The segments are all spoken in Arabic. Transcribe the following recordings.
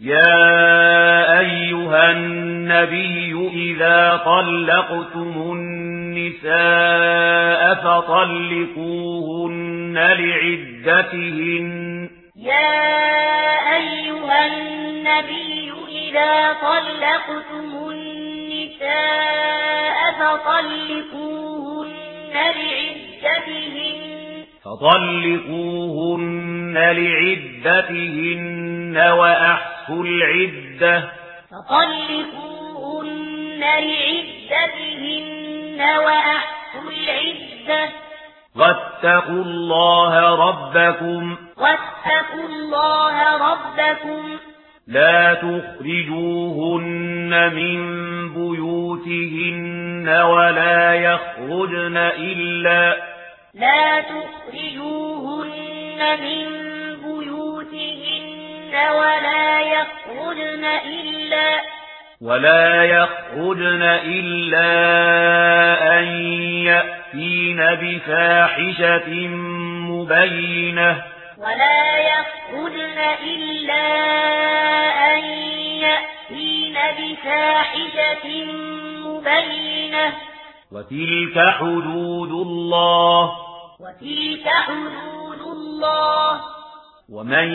يا أيها النبي إذا طلقتم النساء فطلقوهن لعدتهن يا أيها النبي إذا طلقتم النساء فطلقوهن لعدتهن فطلقوهن لعدتهن وأحسن العدة فطلقوهن لعدتهن وأحفوا العدة واتقوا الله ربكم واتقوا الله ربكم لا تخرجوهن من بيوتهن ولا يخرجن إلا لا تخرجوهن من ولا يخرجن إلا ولا يخرجن إلا أن يأتين بفاحشة مبينة ولا يخرجن إلا أن يأتين بفاحشة مبينة وتلك حدود الله وتلك حدود الله ومن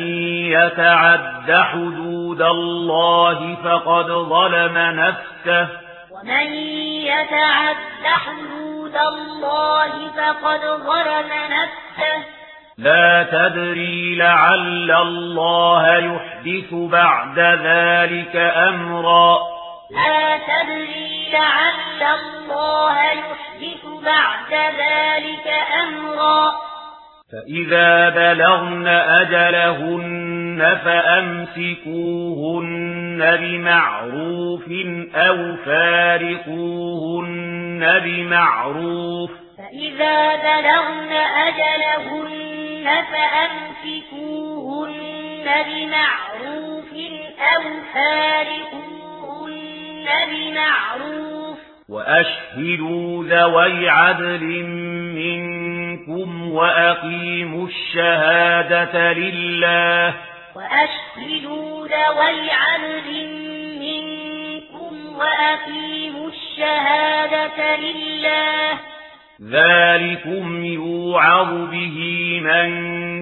يتعد حدود الله فقد ظلم نفسه. ومن يتعد حدود الله فقد ظلم نفسه. لا تدري لعل الله يحدث بعد ذلك أمرا. لا تدري لعل الله يحدث بعد ذلك أمرا. فَإِذَا بَلَغْنَ أَجَلَهُنَّ فَأَمْسِكُوهُنَّ بِمَعْرُوفٍ أَوْ فَارِقُوهُنَّ بِمَعْرُوفٍ فَإِذَا بَلَغْنَ أَجَلَهُنَّ فَأَمْسِكُوهُنَّ بِمَعْرُوفٍ أَوْ فَارِقُوهُنَّ بِمَعْرُوفٍ وَأَشْهِدُوا ذَوَيْ عَدْلٍ مِّنكُمْ منكم وأقيموا الشهادة لله. وأشهدوا ذوي عدل منكم وأقيموا الشهادة لله. ذلكم يوعظ به من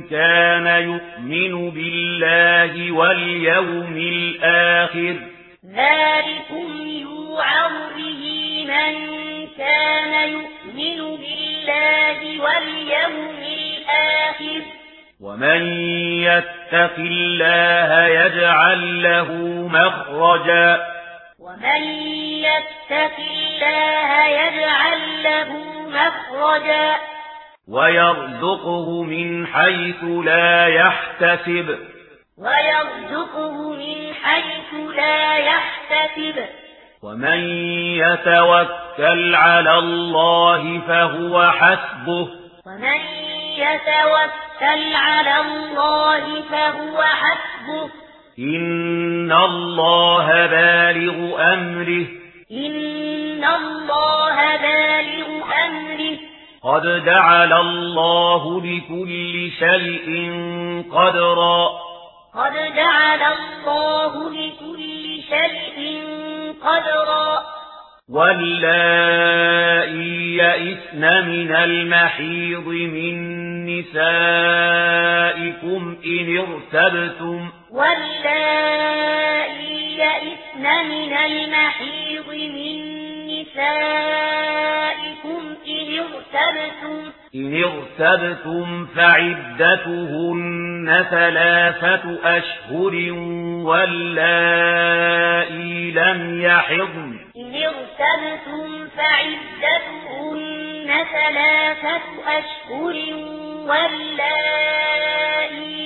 كان يؤمن بالله واليوم الآخر. ذلكم يوعظ به من كان يؤمن بالله بالله واليوم الآخر. ومن يتق الله يجعل له مخرجا. ومن يتق الله يجعل له مخرجا. ويرزقه من حيث لا يحتسب. ويرزقه من حيث لا يحتسب. ومن يتوكل يتوكل على الله فهو حسبه. ومن يتوكل على الله فهو حسبه. إن الله بالغ أمره. إن الله بالغ أمره. قد جعل الله لكل شيء قدرا. قد جعل الله لكل شيء قدرا. واللائي يئسن من المحيض من نسائكم إن ارتبتم واللائي يئسن من المحيض من نسائكم إن ارتبتم إن ارتبتم فعدتهن ثلاثة أشهر واللائي لم يحضن إن ارتبتم فعدتهن ثلاثة أشهر واللائي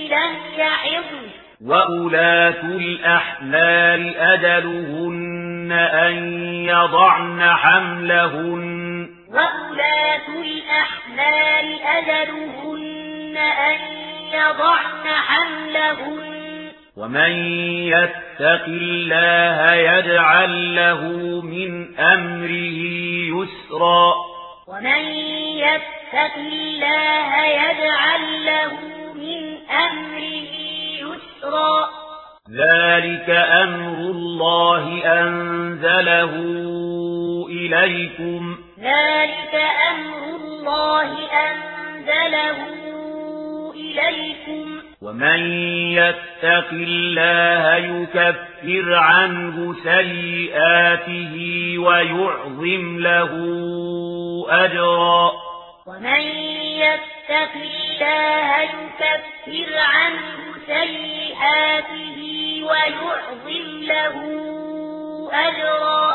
لم يحضن وأولاة الأحمال أجلهن أن يضعن حملهن. وأولاة الأحمال أجلهن أن يضعن حملهن ومن يتق الله يجعل له من أمره يسرا ومن يتق الله يجعل له من أمره يسرا ذلك أمر الله أنزله إليكم ذلك أمر الله أنزله إليكم. ومن يتق الله يكفر عنه سيئاته ويعظم له أجرا. ومن يتق الله يكفر عنه سيئاته ويعظم له أجرا.